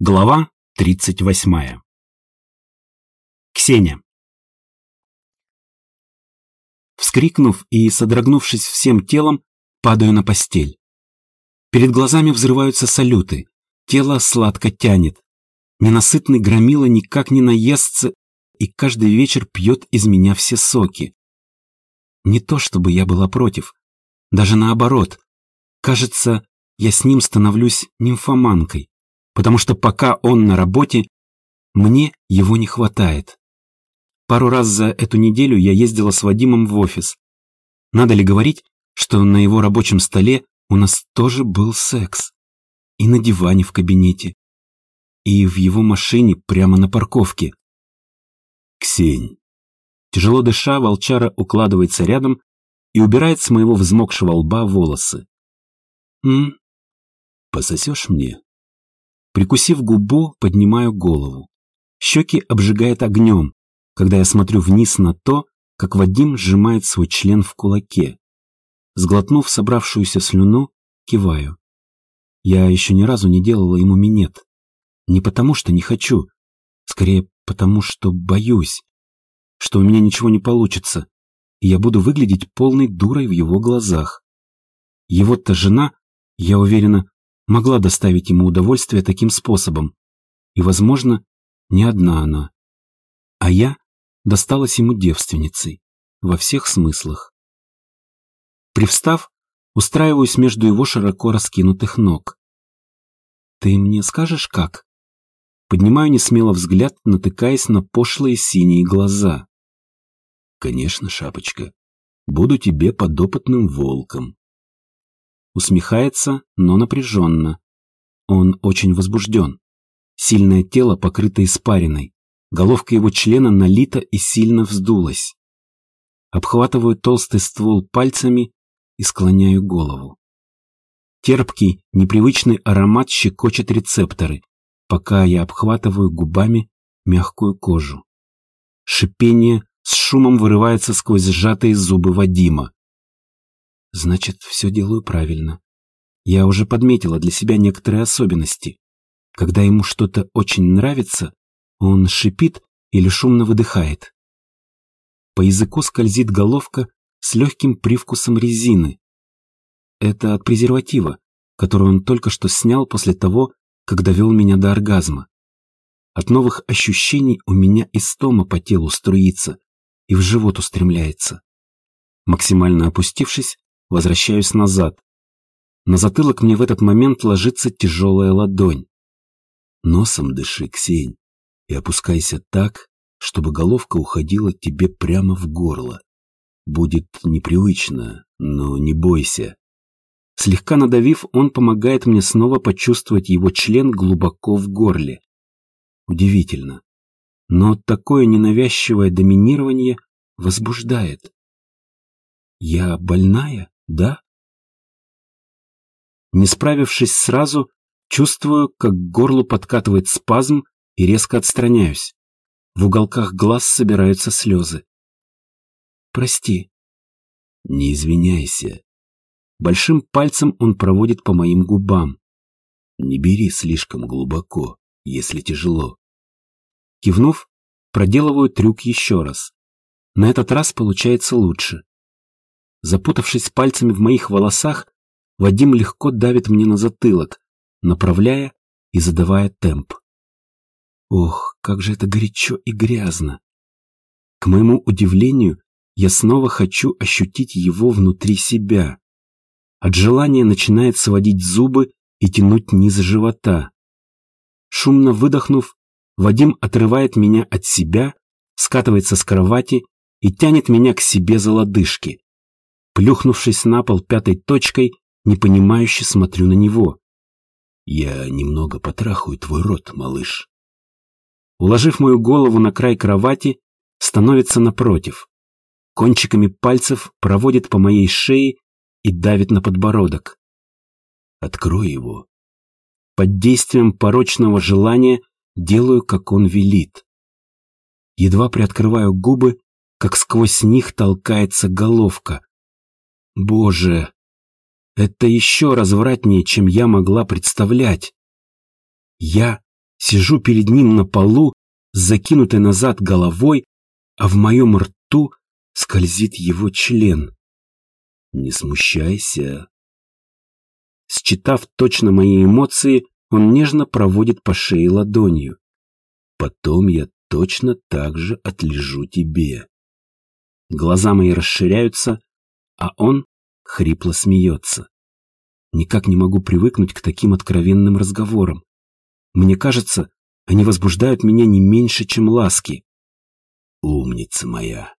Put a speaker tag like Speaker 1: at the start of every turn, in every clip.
Speaker 1: Глава 38. Ксения. Вскрикнув и содрогнувшись всем телом, падаю на постель. Перед глазами взрываются салюты, тело сладко тянет. Ненасытный громила никак не наестся и каждый вечер пьет из меня все соки. Не то чтобы я была против, даже наоборот. Кажется, я с ним становлюсь нимфоманкой потому что пока он на работе, мне его не хватает. Пару раз за эту неделю я ездила с Вадимом в офис. Надо ли говорить, что на его рабочем столе у нас тоже был секс? И на диване в кабинете. И в его машине прямо на парковке. Ксень. Тяжело дыша, волчара укладывается рядом и убирает с моего взмокшего лба волосы. «М? Пососешь мне?» Прикусив губу, поднимаю голову. Щеки обжигает огнем, когда я смотрю вниз на то, как Вадим сжимает свой член в кулаке. Сглотнув собравшуюся слюну, киваю. Я еще ни разу не делала ему минет. Не потому, что не хочу, скорее потому, что боюсь, что у меня ничего не получится, и я буду выглядеть полной дурой в его глазах. Его-то жена, я уверена, могла доставить ему удовольствие таким способом. И, возможно, не одна она. А я досталась ему девственницей. Во всех смыслах. Привстав, устраиваюсь между его широко раскинутых ног. «Ты мне скажешь, как?» Поднимаю несмело взгляд, натыкаясь на пошлые синие глаза. «Конечно, шапочка. Буду тебе подопытным волком усмехается, но напряженно. Он очень возбужден. Сильное тело покрыто испариной. Головка его члена налита и сильно вздулась. Обхватываю толстый ствол пальцами и склоняю голову. Терпкий, непривычный аромат щекочет рецепторы, пока я обхватываю губами мягкую кожу. Шипение с шумом вырывается сквозь сжатые зубы Вадима. Значит, все делаю правильно. Я уже подметила для себя некоторые особенности. Когда ему что-то очень нравится, он шипит или шумно выдыхает. По языку скользит головка с легким привкусом резины. Это от презерватива, который он только что снял после того, как довел меня до оргазма. От новых ощущений у меня истома по телу струится и в живот устремляется. Максимально опустившись, Возвращаюсь назад. На затылок мне в этот момент ложится тяжелая ладонь. Носом дыши, Ксень, и опускайся так, чтобы головка уходила тебе прямо в горло. Будет непривычно, но не бойся. Слегка надавив, он помогает мне снова почувствовать его член глубоко в горле. Удивительно. Но такое ненавязчивое доминирование возбуждает. Я больная? Да? Не справившись сразу, чувствую, как к горлу подкатывает спазм и резко отстраняюсь. В уголках глаз собираются слезы. Прости. Не извиняйся. Большим пальцем он проводит по моим губам. Не бери слишком глубоко, если тяжело. Кивнув, проделываю трюк еще раз. На этот раз получается лучше. Запутавшись пальцами в моих волосах, Вадим легко давит мне на затылок, направляя и задавая темп. Ох, как же это горячо и грязно. К моему удивлению, я снова хочу ощутить его внутри себя. От желания начинает сводить зубы и тянуть низ живота. Шумно выдохнув, Вадим отрывает меня от себя, скатывается с кровати и тянет меня к себе за лодыжки. Плюхнувшись на пол пятой точкой, непонимающе смотрю на него. «Я немного потрахаю твой рот, малыш». Уложив мою голову на край кровати, становится напротив. Кончиками пальцев проводит по моей шее и давит на подбородок. «Открой его». Под действием порочного желания делаю, как он велит. Едва приоткрываю губы, как сквозь них толкается головка. Боже, это еще развратнее, чем я могла представлять. Я Сижу перед ним на полу, с назад головой, а в моем рту скользит его член. Не смущайся. Считав точно мои эмоции, он нежно проводит по шее ладонью. Потом я точно так же отлежу тебе. Глаза мои расширяются, а он хрипло смеется. Никак не могу привыкнуть к таким откровенным разговорам. Мне кажется, они возбуждают меня не меньше, чем ласки. Умница моя.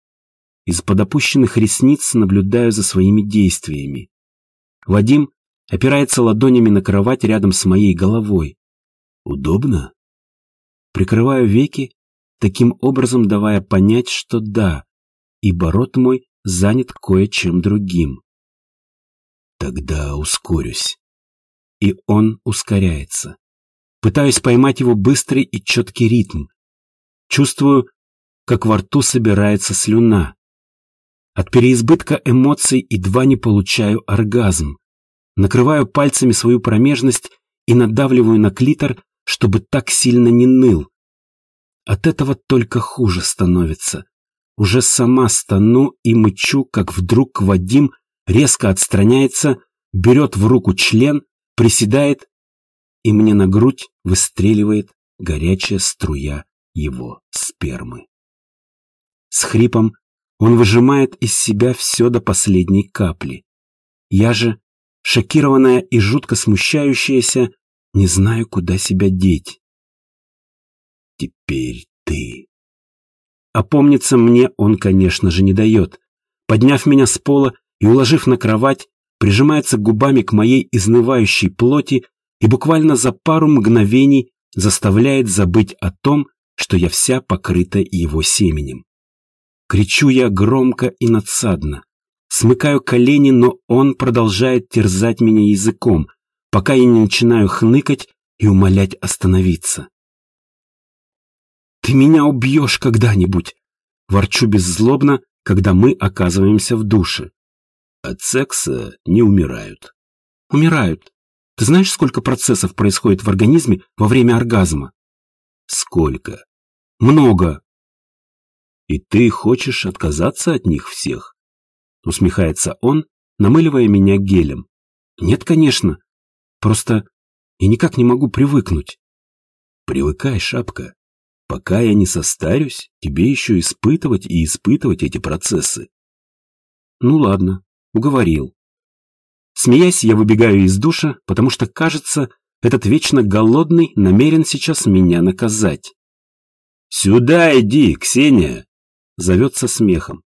Speaker 1: Из-под опущенных ресниц наблюдаю за своими действиями. Вадим опирается ладонями на кровать рядом с моей головой. Удобно? Прикрываю веки, таким образом давая понять, что да, ибо рот мой занят кое-чем другим. Тогда ускорюсь. И он ускоряется. Пытаюсь поймать его быстрый и четкий ритм. Чувствую, как во рту собирается слюна. От переизбытка эмоций едва не получаю оргазм. Накрываю пальцами свою промежность и надавливаю на клитор, чтобы так сильно не ныл. От этого только хуже становится. Уже сама стану и мычу, как вдруг Вадим резко отстраняется, берет в руку член, приседает и мне на грудь выстреливает горячая струя его спермы. С хрипом он выжимает из себя все до последней капли. Я же, шокированная и жутко смущающаяся, не знаю, куда себя деть. Теперь ты. Опомниться мне он, конечно же, не дает. Подняв меня с пола и уложив на кровать, прижимается губами к моей изнывающей плоти, и буквально за пару мгновений заставляет забыть о том, что я вся покрыта его семенем. Кричу я громко и надсадно. Смыкаю колени, но он продолжает терзать меня языком, пока я не начинаю хныкать и умолять остановиться. «Ты меня убьешь когда-нибудь!» Ворчу беззлобно, когда мы оказываемся в душе. От секса не умирают. Умирают. Ты знаешь, сколько процессов происходит в организме во время оргазма? Сколько? Много. И ты хочешь отказаться от них всех? Усмехается он, намыливая меня гелем. Нет, конечно. Просто я никак не могу привыкнуть. Привыкай, шапка. Пока я не состарюсь, тебе еще испытывать и испытывать эти процессы. Ну ладно, уговорил. Смеясь, я выбегаю из душа, потому что, кажется, этот вечно голодный намерен сейчас меня наказать. «Сюда иди, Ксения!» — зовет со смехом.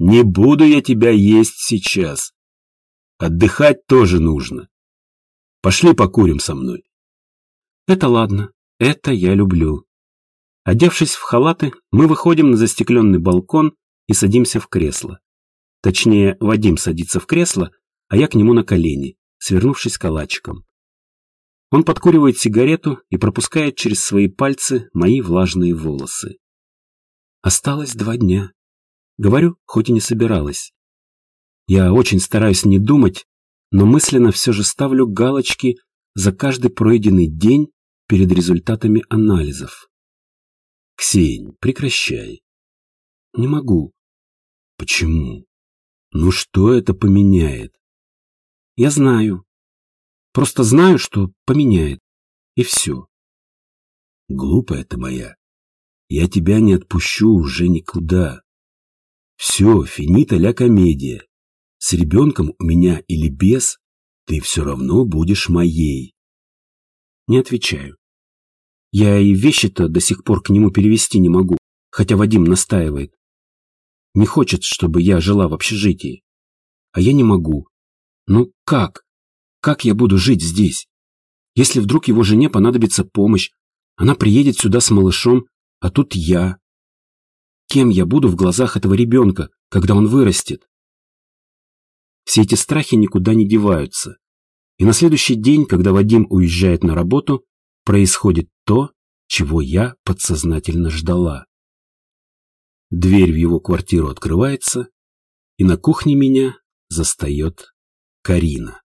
Speaker 1: «Не буду я тебя есть сейчас. Отдыхать тоже нужно. Пошли покурим со мной». Это ладно, это я люблю. Одевшись в халаты, мы выходим на застекленный балкон и садимся в кресло. Точнее, Вадим садится в кресло, а я к нему на колени, свернувшись калачиком. Он подкуривает сигарету и пропускает через свои пальцы мои влажные волосы. Осталось два дня. Говорю, хоть и не собиралась. Я очень стараюсь не думать, но мысленно все же ставлю галочки за каждый пройденный день перед результатами анализов. Ксень, прекращай. Не могу. Почему? Ну что это поменяет? Я знаю. Просто знаю, что поменяет. И все. Глупая ты моя. Я тебя не отпущу уже никуда. Все, финита ля комедия. С ребенком у меня или без, ты все равно будешь моей. Не отвечаю. Я и вещи-то до сих пор к нему перевести не могу, хотя Вадим настаивает. Не хочет, чтобы я жила в общежитии. А я не могу. Ну как? Как я буду жить здесь? Если вдруг его жене понадобится помощь, она приедет сюда с малышом, а тут я. Кем я буду в глазах этого ребенка, когда он вырастет? Все эти страхи никуда не деваются. И на следующий день, когда Вадим уезжает на работу, происходит то, чего я подсознательно ждала. Дверь в его квартиру открывается, и на кухне меня застает Карина.